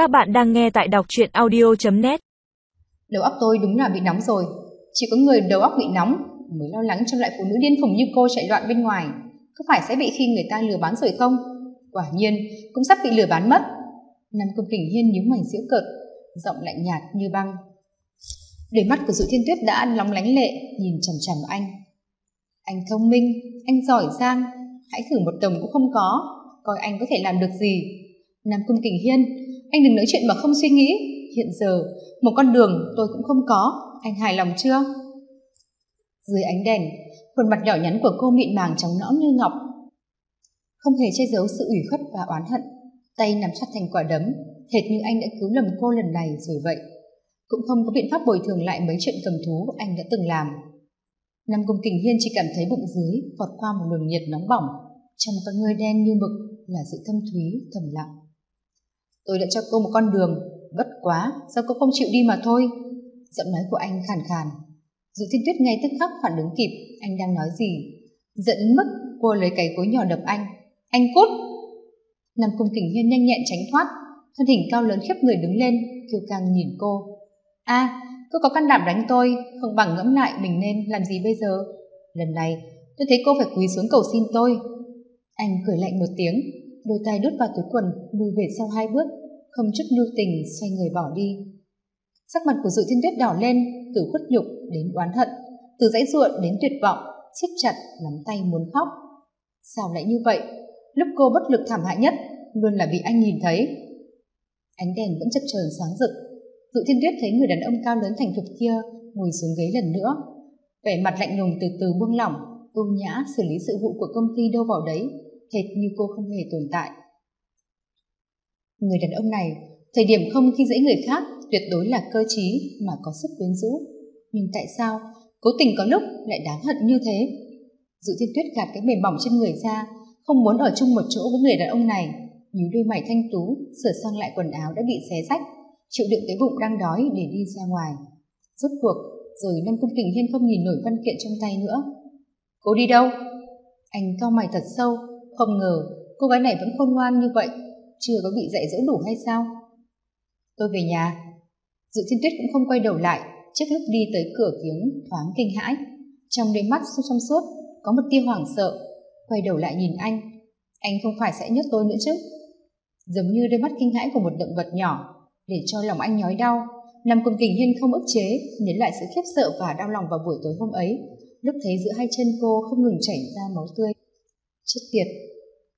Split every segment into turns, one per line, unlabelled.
Các bạn đang nghe tại đọc truyện audio.net
Đầu óc tôi đúng là bị nóng rồi. Chỉ có người đầu óc bị nóng mới lo lắng cho loại phụ nữ điên khùng như cô chạy loạn bên ngoài. Có phải sẽ bị khi người ta lừa bán rồi không? Quả nhiên, cũng sắp bị lừa bán mất. Nam Công Kình Hiên nhíu mày giễu cợt, giọng lạnh nhạt như băng. Đôi mắt của Dụ Thiên Tuyết đã lóng lánh lệ, nhìn chằm chằm anh. Anh thông minh, anh giỏi giang, hãy thử một đồng cũng không có, coi anh có thể làm được gì. Nam Cung Kình Hiên, anh đừng nói chuyện mà không suy nghĩ. Hiện giờ, một con đường tôi cũng không có, anh hài lòng chưa? Dưới ánh đèn, khuôn mặt nhỏ nhắn của cô mịn màng trắng nõn như ngọc. Không hề che giấu sự ủy khuất và oán hận, tay nắm chặt thành quả đấm, hệt như anh đã cứu lầm cô lần này rồi vậy. Cũng không có biện pháp bồi thường lại mấy chuyện cầm thú anh đã từng làm. Nam Cung Kình Hiên chỉ cảm thấy bụng dưới vọt qua một luồng nhiệt nóng bỏng, trong con người đen như mực là sự thâm thúy, thầm lặng. Tôi đã cho cô một con đường, bất quá, sao cô không chịu đi mà thôi? Giọng nói của anh khàn khàn. dù thiên tuyết ngay tức khắc phản ứng kịp, anh đang nói gì? Giận mất, cô lấy cái cối nhỏ đập anh. Anh cút! Nam Cung Kình Hiên nhanh nhẹn tránh thoát, thân hình cao lớn khiếp người đứng lên, kiêu căng nhìn cô. a cô có can đảm đánh tôi, không bằng ngẫm lại mình nên làm gì bây giờ? Lần này, tôi thấy cô phải quỳ xuống cầu xin tôi. Anh cười lạnh một tiếng, đôi tay đút vào túi quần, lùi về sau hai bước, không chút lưu tình xoay người bỏ đi. Sắc mặt của Dụ Thiên Tuyết đỏ lên, từ khuất nhục đến oán hận, từ dãy ruộng đến tuyệt vọng, siết chặt nắm tay muốn khóc. Sao lại như vậy? Lúc cô bất lực thảm hại nhất, luôn là bị anh nhìn thấy. Ánh đèn vẫn chập chờn sáng rực. Dụ Thiên Tuyết thấy người đàn ông cao lớn thành thục kia ngồi xuống ghế lần nữa. Vẻ mặt lạnh lùng từ từ buông lỏng, ưu nhã xử lý sự vụ của công ty đâu vào đấy, hệt như cô không hề tồn tại. Người đàn ông này, thời điểm không khi dễ người khác, tuyệt đối là cơ trí mà có sức quyến rũ. Nhưng tại sao, cố tình có lúc lại đáng hận như thế? Dụ thiên tuyết gạt cái mềm mỏng trên người ra, không muốn ở chung một chỗ với người đàn ông này, nhíu đôi mày thanh tú, sửa sang lại quần áo đã bị xé rách, chịu đựng cái bụng đang đói để đi ra ngoài. Rốt cuộc, rồi Nam Cung Kình Hiên không nhìn nổi văn kiện trong tay nữa. Cô đi đâu? Anh cao mày thật sâu, không ngờ cô gái này vẫn khôn ngoan như vậy, chưa có bị dạy dỗ đủ hay sao? Tôi về nhà. Dự thiên tuyết cũng không quay đầu lại, trước lúc đi tới cửa kiếng thoáng kinh hãi. Trong đôi mắt sâu trong suốt, có một tia hoảng sợ, quay đầu lại nhìn anh. Anh không phải sẽ nhốt tôi nữa chứ? Giống như đôi mắt kinh hãi của một động vật nhỏ, để cho lòng anh nhói đau. Nằm cùng kình hiên không ức chế, nhớ lại sự khiếp sợ và đau lòng vào buổi tối hôm ấy, lúc thấy giữa hai chân cô không ngừng chảy ra máu tươi. Chết tiệt,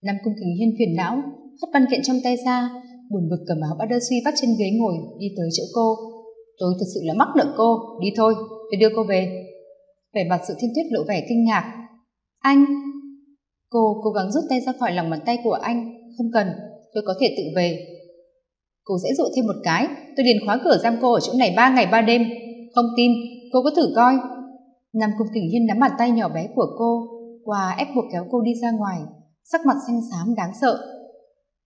Nam Cung Kình Hiên phiền não, hất văn kiện trong tay ra, buồn bực cầm áo bắt suy vắt trên ghế ngồi, đi tới chỗ cô. Tôi thật sự là mắc nợ cô, đi thôi, tôi đưa cô về. Vẻ mặt sự thiên tuyết lộ vẻ kinh ngạc. Anh! Cô cố gắng rút tay ra khỏi lòng bàn tay của anh. Không cần, tôi có thể tự về. Cô dễ dụ thêm một cái, tôi liền khóa cửa giam cô ở chỗ này ba ngày ba đêm. Không tin, cô có thử coi. Nam Cung Kình Hiên nắm bàn tay nhỏ bé của cô, qua ép buộc kéo cô đi ra ngoài, sắc mặt xanh xám đáng sợ.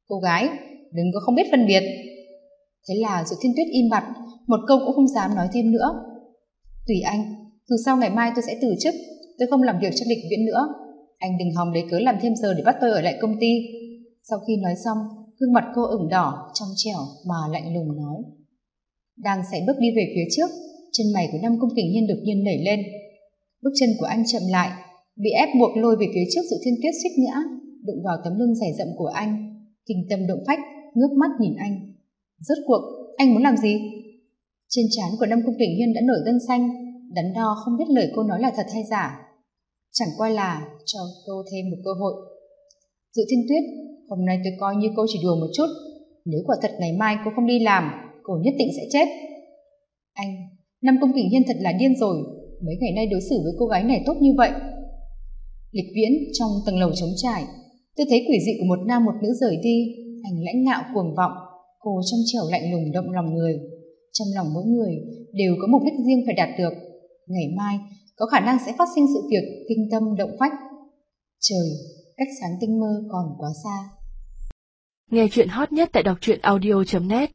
Cô gái, đừng có không biết phân biệt. Thế là Dụ Thiên Tuyết im bặt, một câu cũng không dám nói thêm nữa. Tùy anh, dù sao ngày mai tôi sẽ từ chức, tôi không làm việc cho địch viễn nữa. Anh đừng hòng lấy cớ làm thêm giờ để bắt tôi ở lại công ty. Sau khi nói xong, gương mặt cô ửng đỏ, trong trẻo mà lạnh lùng nói. Đang sẽ bước đi về phía trước, chân mày của Nam Cung Kình Hiên đột nhiên nảy lên. Bước chân của anh chậm lại, bị ép buộc lôi về phía trước sự Thiên Tuyết suýt ngã, đụng vào tấm lưng dày rậm của anh. Kinh tâm động phách, ngước mắt nhìn anh. Rốt cuộc, anh muốn làm gì? Trên trán của năm Cung tuyển Hiên đã nổi gân xanh, đắn đo không biết lời cô nói là thật hay giả. Chẳng qua là cho cô thêm một cơ hội. Dự Thiên Tuyết, hôm nay tôi coi như cô chỉ đùa một chút. Nếu quả thật ngày mai cô không đi làm, cô nhất định sẽ chết. Anh, năm Cung Kình Hiên thật là điên rồi. Mấy ngày nay đối xử với cô gái này tốt như vậy. Lịch viễn trong tầng lầu trống trải, tôi thấy quỷ dị của một nam một nữ rời đi, anh lãnh ngạo cuồng vọng, cô trong trẻo lạnh lùng động lòng người. Trong lòng mỗi người đều có mục đích riêng phải đạt được. Ngày mai có khả năng sẽ phát sinh sự việc kinh tâm động phách. Trời, cách sáng tinh mơ còn quá xa.
Nghe chuyện hot nhất tại đọc truyện audio.net